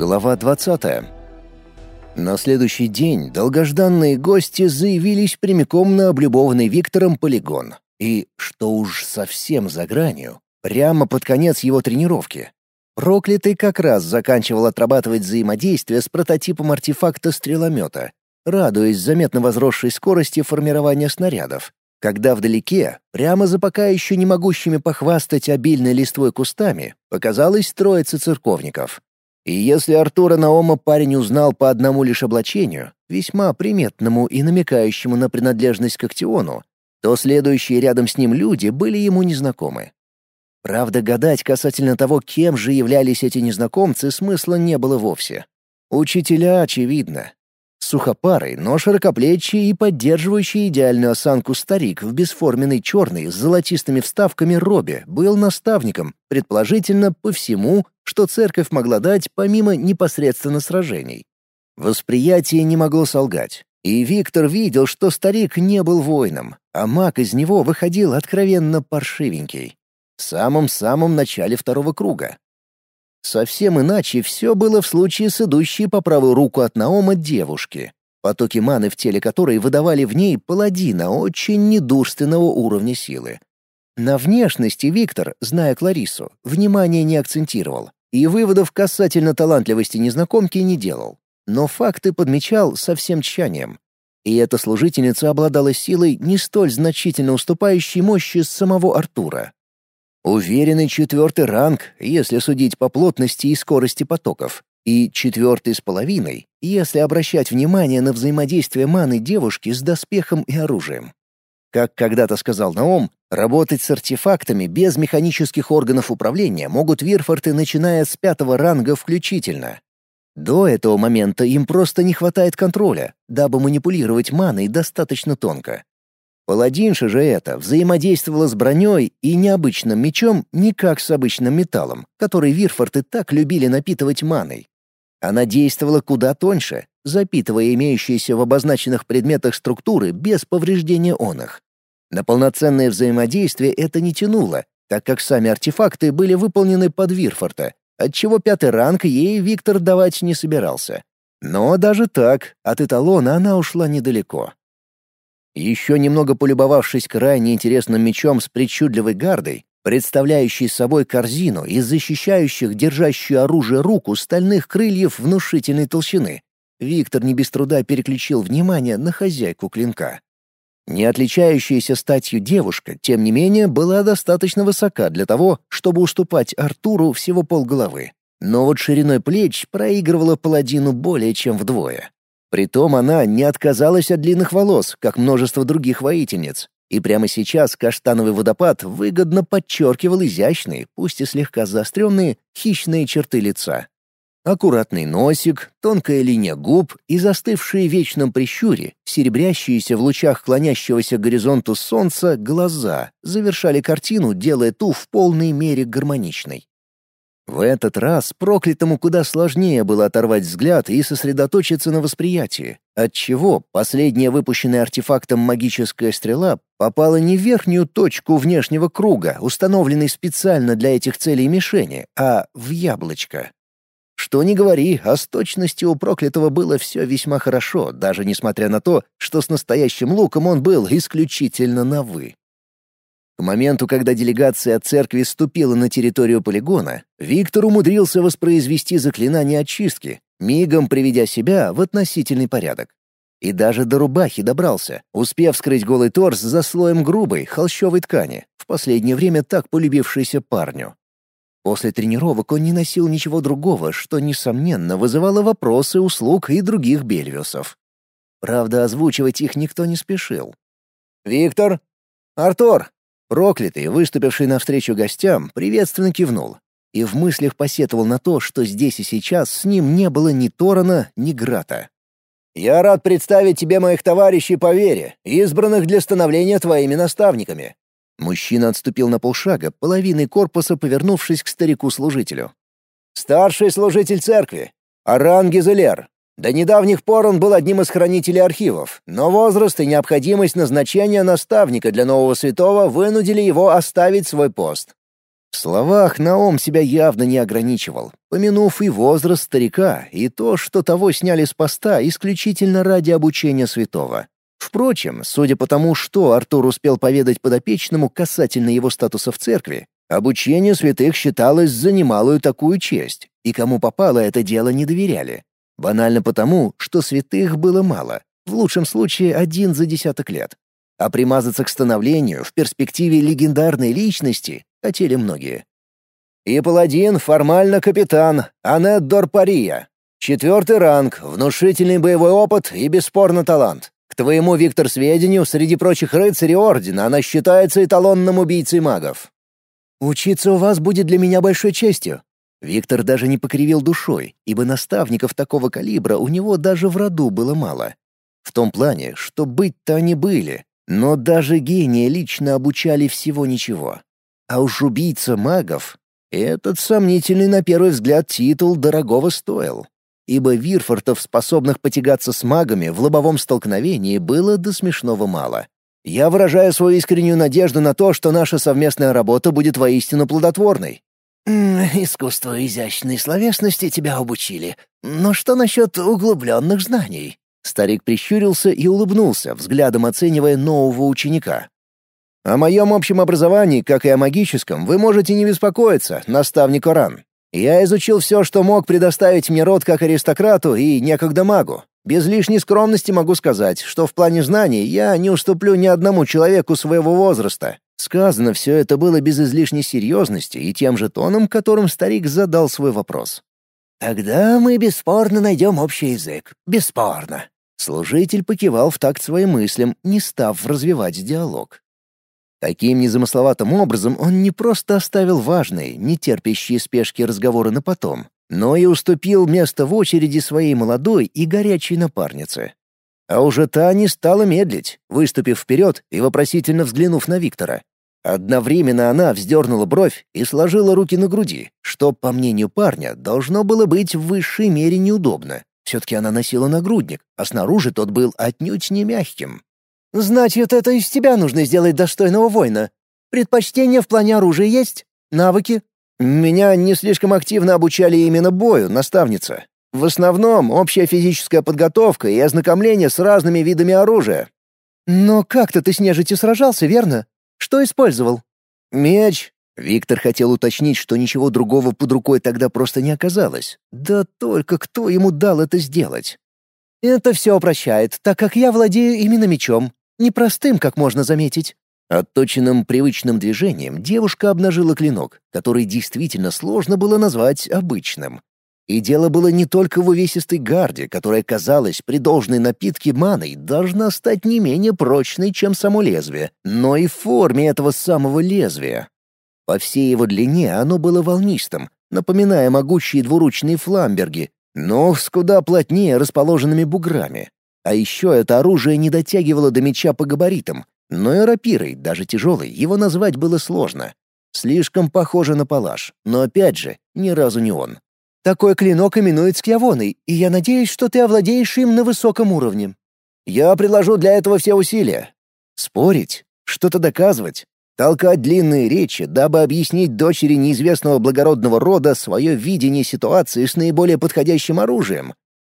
Глава 20. На следующий день долгожданные гости заявились прямиком на облюбованный Виктором полигон. И, что уж совсем за гранью, прямо под конец его тренировки. Проклятый как раз заканчивал отрабатывать взаимодействие с прототипом артефакта стреломета, радуясь заметно возросшей скорости формирования снарядов, когда вдалеке, прямо за пока еще не могущими похвастать обильной листвой кустами, показалась троица церковников. И если Артура Наома парень узнал по одному лишь облачению, весьма приметному и намекающему на принадлежность к Актиону, то следующие рядом с ним люди были ему незнакомы. Правда, гадать касательно того, кем же являлись эти незнакомцы, смысла не было вовсе. Учителя, очевидно. Сухопарый, но широкоплечий и поддерживающий идеальную осанку старик в бесформенной черной с золотистыми вставками робе был наставником, предположительно, по всему, что церковь могла дать помимо непосредственно сражений. Восприятие не могло солгать. И Виктор видел, что старик не был воином, а маг из него выходил откровенно паршивенький. В самом-самом начале второго круга. Совсем иначе все было в случае с идущей по правую руку от Наома девушки, потоки маны в теле которой выдавали в ней паладина очень недурственного уровня силы. На внешности Виктор, зная Кларису, внимания не акцентировал и выводов касательно талантливости незнакомки не делал, но факты подмечал со всем тщанием. И эта служительница обладала силой, не столь значительно уступающей мощи самого Артура. Уверенный четвертый ранг, если судить по плотности и скорости потоков, и четвертый с половиной, если обращать внимание на взаимодействие маны девушки с доспехом и оружием. Как когда-то сказал Наом, работать с артефактами без механических органов управления могут вирфорты, начиная с пятого ранга включительно. До этого момента им просто не хватает контроля, дабы манипулировать маной достаточно тонко. Паладинша же это взаимодействовала с броней и необычным мечом не как с обычным металлом, который вирфорты так любили напитывать маной. Она действовала куда тоньше, запитывая имеющиеся в обозначенных предметах структуры без повреждения он их. На полноценное взаимодействие это не тянуло, так как сами артефакты были выполнены под Вирфорта, отчего пятый ранг ей Виктор давать не собирался. Но даже так, от эталона она ушла недалеко. Еще немного полюбовавшись крайне интересным мечом с причудливой гардой, представляющий собой корзину из защищающих держащую оружие руку стальных крыльев внушительной толщины. Виктор не без труда переключил внимание на хозяйку клинка. Не отличающаяся статью девушка, тем не менее, была достаточно высока для того, чтобы уступать Артуру всего полголовы. Но вот шириной плеч проигрывала паладину более чем вдвое. Притом она не отказалась от длинных волос, как множество других воительниц, и прямо сейчас каштановый водопад выгодно подчеркивал изящные, пусть и слегка заостренные, хищные черты лица. Аккуратный носик, тонкая линия губ и застывшие в вечном прищуре, серебрящиеся в лучах клонящегося к горизонту солнца глаза завершали картину, делая ту в полной мере гармоничной. В этот раз проклятому куда сложнее было оторвать взгляд и сосредоточиться на восприятии, отчего последняя выпущенная артефактом магическая стрела попала не в верхнюю точку внешнего круга, установленной специально для этих целей мишени, а в яблочко. Что ни говори, а с точностью у проклятого было все весьма хорошо, даже несмотря на то, что с настоящим луком он был исключительно на «вы». К моменту, когда делегация от церкви ступила на территорию полигона, Виктор умудрился воспроизвести заклинание очистки, мигом приведя себя в относительный порядок. И даже до рубахи добрался, успев скрыть голый торс за слоем грубой, холщовой ткани, в последнее время так полюбившейся парню. После тренировок он не носил ничего другого, что, несомненно, вызывало вопросы услуг и других бельвиусов. Правда, озвучивать их никто не спешил. «Виктор! Артур! Проклятый, выступивший навстречу гостям, приветственно кивнул и в мыслях посетовал на то, что здесь и сейчас с ним не было ни Торана, ни Грата. «Я рад представить тебе моих товарищей по вере, избранных для становления твоими наставниками». Мужчина отступил на полшага, половиной корпуса повернувшись к старику-служителю. «Старший служитель церкви, Аран Гизелер, до недавних пор он был одним из хранителей архивов, но возраст и необходимость назначения наставника для нового святого вынудили его оставить свой пост. В словах Наом себя явно не ограничивал, помянув и возраст старика, и то, что того сняли с поста исключительно ради обучения святого. Впрочем, судя по тому, что Артур успел поведать подопечному касательно его статуса в церкви, обучение святых считалось за немалую такую честь, и кому попало это дело не доверяли. Банально потому, что святых было мало, в лучшем случае один за десяток лет. А примазаться к становлению в перспективе легендарной личности хотели многие. И паладин формально капитан, Анет Дорпария. Четвертый ранг, внушительный боевой опыт и бесспорно талант. К твоему, Виктор, сведению, среди прочих рыцарей Ордена она считается эталонным убийцей магов. «Учиться у вас будет для меня большой честью». Виктор даже не покривил душой, ибо наставников такого калибра у него даже в роду было мало. В том плане, что быть-то они были, но даже гения лично обучали всего ничего. А уж убийца магов — этот сомнительный на первый взгляд титул дорогого стоил ибо вирфортов, способных потягаться с магами в лобовом столкновении, было до смешного мало. Я выражаю свою искреннюю надежду на то, что наша совместная работа будет воистину плодотворной. «Искусство изящной словесности тебя обучили. Но что насчет углубленных знаний?» Старик прищурился и улыбнулся, взглядом оценивая нового ученика. «О моем общем образовании, как и о магическом, вы можете не беспокоиться, наставник Оран. Я изучил все, что мог предоставить мне род как аристократу и некогда магу. Без лишней скромности могу сказать, что в плане знаний я не уступлю ни одному человеку своего возраста. Сказано все это было без излишней серьезности и тем же тоном, которым старик задал свой вопрос. «Тогда мы бесспорно найдем общий язык. Бесспорно». Служитель покивал в такт своим мыслям, не став развивать диалог. Таким незамысловатым образом он не просто оставил важные, не терпящие спешки разговоры на потом, но и уступил место в очереди своей молодой и горячей напарнице. А уже та не стала медлить, выступив вперед и вопросительно взглянув на Виктора. Одновременно она вздернула бровь и сложила руки на груди, что, по мнению парня, должно было быть в высшей мере неудобно. Все-таки она носила нагрудник, а снаружи тот был отнюдь не мягким. «Значит, это из тебя нужно сделать достойного воина. Предпочтения в плане оружия есть? Навыки?» «Меня не слишком активно обучали именно бою, наставница. В основном общая физическая подготовка и ознакомление с разными видами оружия». «Но как-то ты с нежитью сражался, верно? Что использовал?» «Меч». Виктор хотел уточнить, что ничего другого под рукой тогда просто не оказалось. Да только кто ему дал это сделать? «Это все упрощает, так как я владею именно мечом. Непростым, как можно заметить. Отточенным привычным движением девушка обнажила клинок, который действительно сложно было назвать обычным. И дело было не только в увесистой гарде, которая, казалось, при должной напитке маной должна стать не менее прочной, чем само лезвие, но и в форме этого самого лезвия. По всей его длине оно было волнистым, напоминая могучие двуручные фламберги, но с куда плотнее расположенными буграми. А еще это оружие не дотягивало до меча по габаритам, но и рапирой, даже тяжелой, его назвать было сложно. Слишком похоже на палаш, но опять же, ни разу не он. «Такой клинок именует скьявоной, и я надеюсь, что ты овладеешь им на высоком уровне. Я приложу для этого все усилия. Спорить, что-то доказывать, толкать длинные речи, дабы объяснить дочери неизвестного благородного рода свое видение ситуации с наиболее подходящим оружием,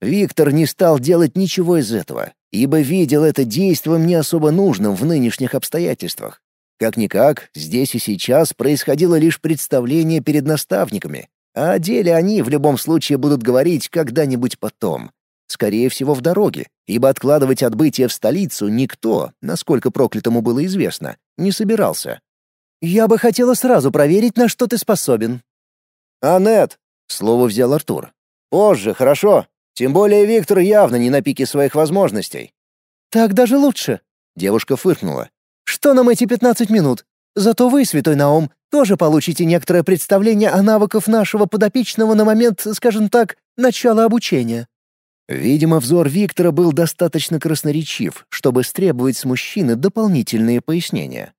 Виктор не стал делать ничего из этого, ибо видел это действием не особо нужным в нынешних обстоятельствах. Как-никак, здесь и сейчас происходило лишь представление перед наставниками, а о деле они в любом случае будут говорить когда-нибудь потом. Скорее всего, в дороге, ибо откладывать отбытие в столицу никто, насколько проклятому было известно, не собирался. «Я бы хотела сразу проверить, на что ты способен». «Анет!» — слово взял Артур. «Позже, хорошо?» Тем более Виктор явно не на пике своих возможностей. «Так даже лучше», — девушка фыркнула. «Что нам эти пятнадцать минут? Зато вы, святой Наум, тоже получите некоторое представление о навыках нашего подопечного на момент, скажем так, начала обучения». Видимо, взор Виктора был достаточно красноречив, чтобы стребовать с мужчины дополнительные пояснения.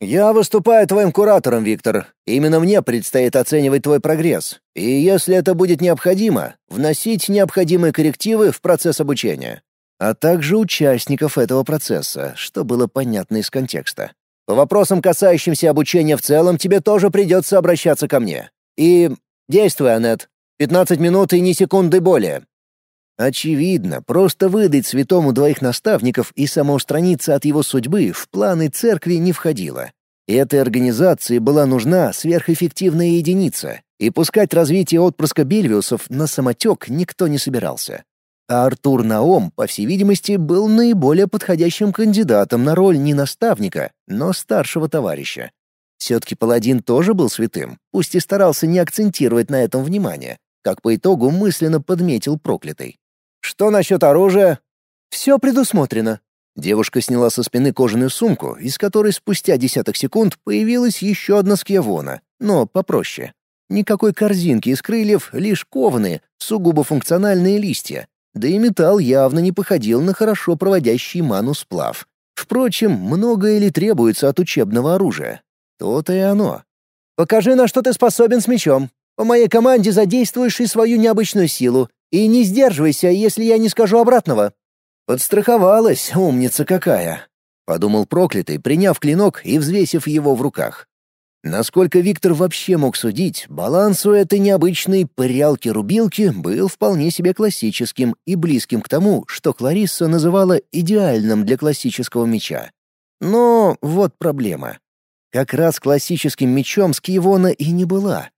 «Я выступаю твоим куратором, Виктор. Именно мне предстоит оценивать твой прогресс. И если это будет необходимо, вносить необходимые коррективы в процесс обучения. А также участников этого процесса, что было понятно из контекста. По вопросам, касающимся обучения в целом, тебе тоже придется обращаться ко мне. И действуй, Аннет. Пятнадцать минут и ни секунды более». Очевидно, просто выдать святому двоих наставников и самоустраниться от его судьбы в планы церкви не входило. Этой организации была нужна сверхэффективная единица, и пускать развитие отпрыска Бельвиусов на самотек никто не собирался. А Артур Наом, по всей видимости, был наиболее подходящим кандидатом на роль не наставника, но старшего товарища. Все-таки паладин тоже был святым, пусть и старался не акцентировать на этом внимание, как по итогу мысленно подметил проклятый. «Что насчет оружия?» «Все предусмотрено». Девушка сняла со спины кожаную сумку, из которой спустя десяток секунд появилась еще одна скьявона, но попроще. Никакой корзинки из крыльев, лишь кованые, сугубо функциональные листья, да и металл явно не походил на хорошо проводящий ману сплав. Впрочем, многое ли требуется от учебного оружия? То-то и оно. «Покажи, на что ты способен с мечом. По моей команде задействуешь и свою необычную силу. И не сдерживайся, если я не скажу обратного». «Подстраховалась, умница какая!» — подумал проклятый, приняв клинок и взвесив его в руках. Насколько Виктор вообще мог судить, баланс у этой необычной парялки-рубилки был вполне себе классическим и близким к тому, что Кларисса называла идеальным для классического меча. Но вот проблема. Как раз классическим мечом Скиевона и не была.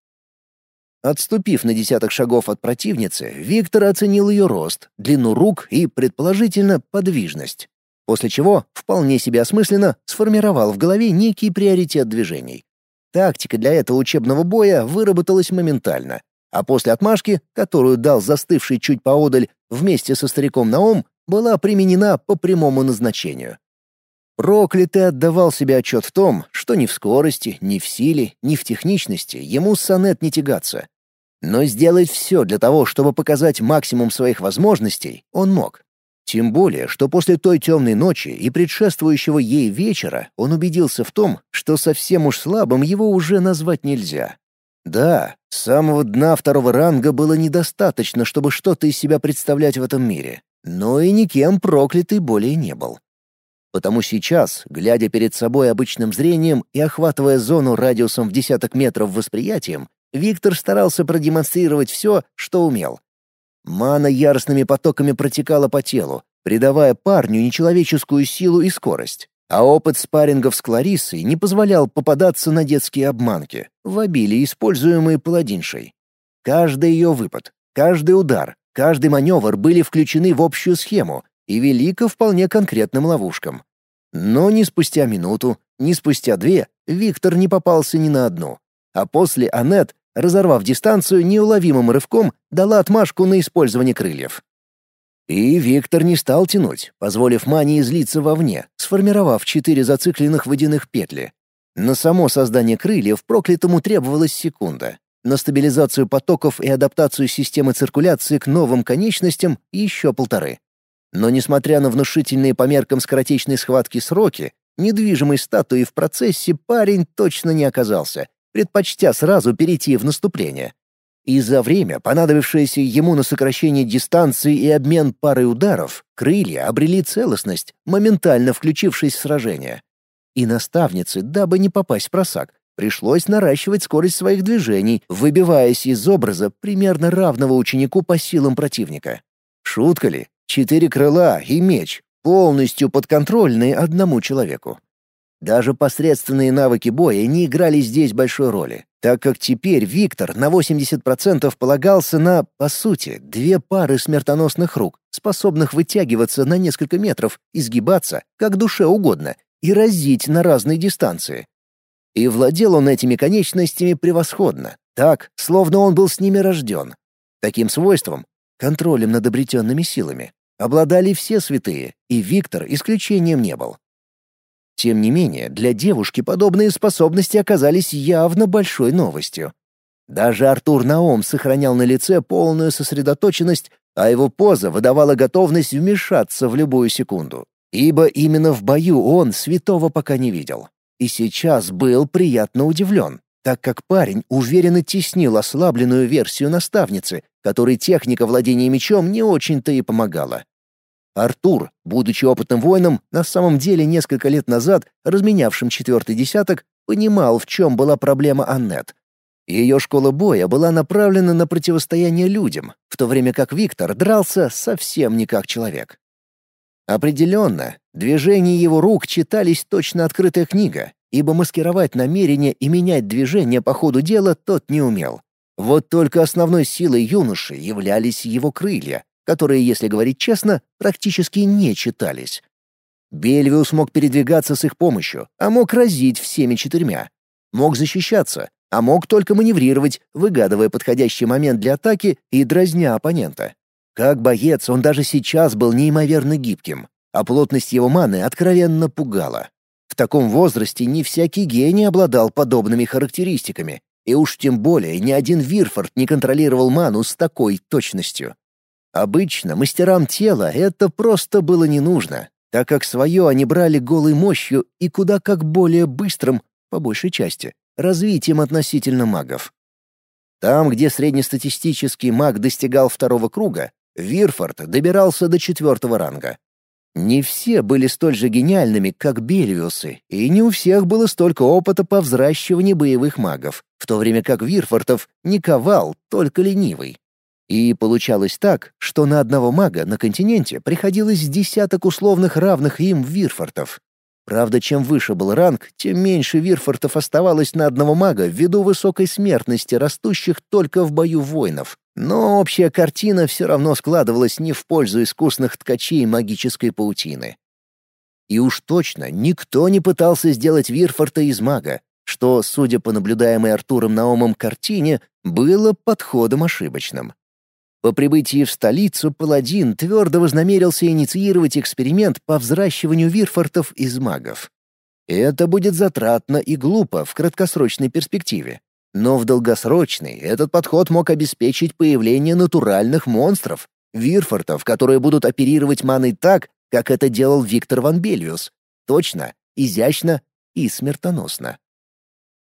Отступив на десяток шагов от противницы, Виктор оценил ее рост, длину рук и, предположительно, подвижность. После чего, вполне себе осмысленно, сформировал в голове некий приоритет движений. Тактика для этого учебного боя выработалась моментально, а после отмашки, которую дал застывший чуть поодаль вместе со стариком Наом, была применена по прямому назначению. Проклятый отдавал себе отчет в том, что ни в скорости, ни в силе, ни в техничности ему сонет не тягаться. Но сделать все для того, чтобы показать максимум своих возможностей, он мог. Тем более, что после той темной ночи и предшествующего ей вечера он убедился в том, что совсем уж слабым его уже назвать нельзя. Да, самого дна второго ранга было недостаточно, чтобы что-то из себя представлять в этом мире, но и никем проклятый более не был. Потому сейчас, глядя перед собой обычным зрением и охватывая зону радиусом в десяток метров восприятием, Виктор старался продемонстрировать все, что умел, Мана яростными потоками протекала по телу, придавая парню нечеловеческую силу и скорость. А опыт спаррингов с Клариссой не позволял попадаться на детские обманки, в обилии используемые паладиншей. Каждый ее выпад, каждый удар, каждый маневр были включены в общую схему и вели ко вполне конкретным ловушкам. Но ни спустя минуту, ни спустя две Виктор не попался ни на одну. А после Аннет разорвав дистанцию неуловимым рывком, дала отмашку на использование крыльев. И Виктор не стал тянуть, позволив мане излиться вовне, сформировав четыре зацикленных водяных петли. На само создание крыльев проклятому требовалась секунда. На стабилизацию потоков и адаптацию системы циркуляции к новым конечностям еще полторы. Но несмотря на внушительные по меркам скоротечной схватки сроки, недвижимой статуей в процессе парень точно не оказался предпочтя сразу перейти в наступление. И за время, понадобившееся ему на сокращение дистанции и обмен парой ударов, крылья обрели целостность, моментально включившись в сражение. И наставнице, дабы не попасть в просак, пришлось наращивать скорость своих движений, выбиваясь из образа примерно равного ученику по силам противника. Шутка ли? Четыре крыла и меч, полностью подконтрольные одному человеку. Даже посредственные навыки боя не играли здесь большой роли, так как теперь Виктор на 80% полагался на, по сути, две пары смертоносных рук, способных вытягиваться на несколько метров, изгибаться, как душе угодно, и разить на разные дистанции. И владел он этими конечностями превосходно, так, словно он был с ними рожден. Таким свойством, контролем над обретенными силами, обладали все святые, и Виктор исключением не был. Тем не менее, для девушки подобные способности оказались явно большой новостью. Даже Артур Наом сохранял на лице полную сосредоточенность, а его поза выдавала готовность вмешаться в любую секунду. Ибо именно в бою он святого пока не видел. И сейчас был приятно удивлен, так как парень уверенно теснил ослабленную версию наставницы, которой техника владения мечом не очень-то и помогала. Артур, будучи опытным воином, на самом деле несколько лет назад, разменявшим четвертый десяток, понимал, в чем была проблема Аннет. Ее школа боя была направлена на противостояние людям, в то время как Виктор дрался совсем не как человек. Определенно, движения его рук читались точно открытая книга, ибо маскировать намерения и менять движения по ходу дела тот не умел. Вот только основной силой юноши являлись его крылья, которые, если говорить честно, практически не читались. Бельвиус мог передвигаться с их помощью, а мог разить всеми четырьмя. Мог защищаться, а мог только маневрировать, выгадывая подходящий момент для атаки и дразня оппонента. Как боец он даже сейчас был неимоверно гибким, а плотность его маны откровенно пугала. В таком возрасте не всякий гений обладал подобными характеристиками, и уж тем более ни один Вирфорд не контролировал ману с такой точностью. Обычно мастерам тела это просто было не нужно, так как свое они брали голой мощью и куда как более быстрым, по большей части, развитием относительно магов. Там, где среднестатистический маг достигал второго круга, Вирфорд добирался до четвертого ранга. Не все были столь же гениальными, как Бельвиусы, и не у всех было столько опыта по взращиванию боевых магов, в то время как Вирфортов не ковал, только ленивый. И получалось так, что на одного мага на континенте приходилось десяток условных равных им Вирфортов. Правда, чем выше был ранг, тем меньше Вирфортов оставалось на одного мага ввиду высокой смертности растущих только в бою воинов. Но общая картина все равно складывалась не в пользу искусных ткачей магической паутины. И уж точно никто не пытался сделать Вирфорта из мага, что, судя по наблюдаемой Артуром Наомом картине, было подходом ошибочным. По прибытии в столицу паладин твердо вознамерился инициировать эксперимент по взращиванию вирфортов из магов. Это будет затратно и глупо в краткосрочной перспективе. Но в долгосрочной этот подход мог обеспечить появление натуральных монстров, вирфортов, которые будут оперировать маной так, как это делал Виктор Ван Бельвиус. Точно, изящно и смертоносно.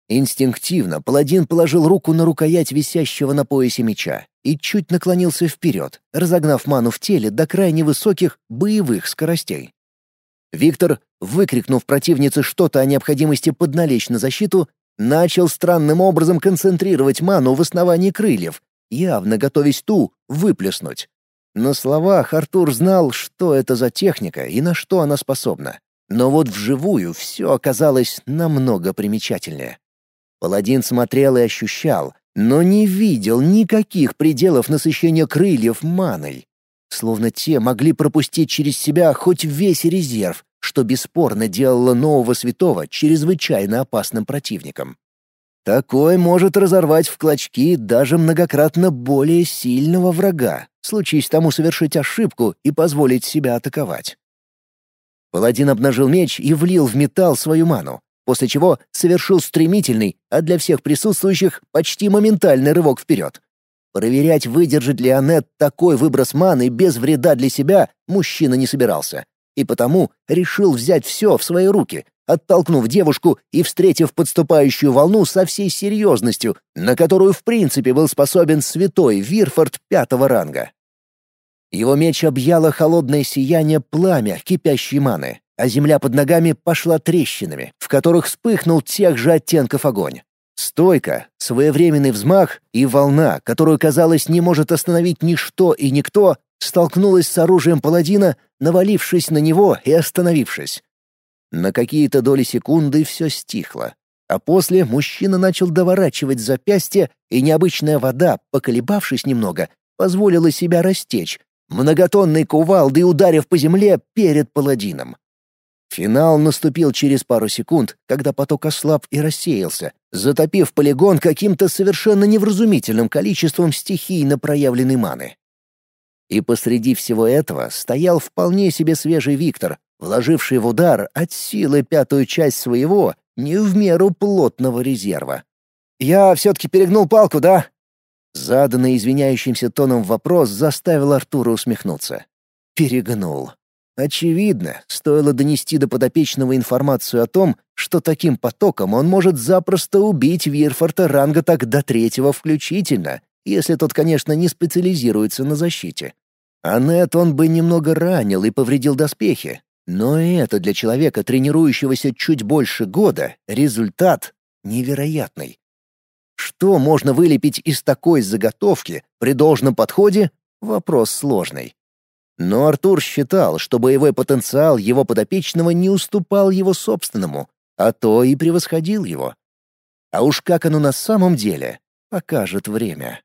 Инстинктивно паладин положил руку на рукоять висящего на поясе меча и чуть наклонился вперед, разогнав ману в теле до крайне высоких боевых скоростей. Виктор, выкрикнув противнице что-то о необходимости подналечь на защиту, начал странным образом концентрировать ману в основании крыльев, явно готовясь ту выплеснуть. На словах Артур знал, что это за техника и на что она способна. Но вот вживую все оказалось намного примечательнее. Паладин смотрел и ощущал, но не видел никаких пределов насыщения крыльев маной. Словно те могли пропустить через себя хоть весь резерв, что бесспорно делало нового святого чрезвычайно опасным противником. Такой может разорвать в клочки даже многократно более сильного врага, случись тому совершить ошибку и позволить себя атаковать. Паладин обнажил меч и влил в металл свою ману, после чего совершил стремительный, а для всех присутствующих почти моментальный рывок вперед. Проверять, выдержит ли Аннет такой выброс маны без вреда для себя, мужчина не собирался. И потому решил взять все в свои руки, оттолкнув девушку и встретив подступающую волну со всей серьезностью, на которую в принципе был способен святой Вирфорд пятого ранга. Его меч объяло холодное сияние пламя кипящей маны а земля под ногами пошла трещинами, в которых вспыхнул тех же оттенков огонь. Стойка, своевременный взмах и волна, которую, казалось, не может остановить ничто и никто, столкнулась с оружием паладина, навалившись на него и остановившись. На какие-то доли секунды все стихло, а после мужчина начал доворачивать запястье, и необычная вода, поколебавшись немного, позволила себя растечь, многотонной кувалдой ударив по земле перед паладином. Финал наступил через пару секунд, когда поток ослаб и рассеялся, затопив полигон каким-то совершенно невразумительным количеством стихийно проявленной маны. И посреди всего этого стоял вполне себе свежий Виктор, вложивший в удар от силы пятую часть своего, не в меру плотного резерва. «Я все-таки перегнул палку, да?» Заданный извиняющимся тоном вопрос заставил Артура усмехнуться. «Перегнул. Очевидно, стоило донести до подопечного информацию о том, что таким потоком он может запросто убить Вирфорта ранга так до третьего включительно, если тот, конечно, не специализируется на защите. Анет он бы немного ранил и повредил доспехи, но это для человека, тренирующегося чуть больше года, результат невероятный. Что можно вылепить из такой заготовки при должном подходе — вопрос сложный. Но Артур считал, что боевой потенциал его подопечного не уступал его собственному, а то и превосходил его. А уж как оно на самом деле, покажет время.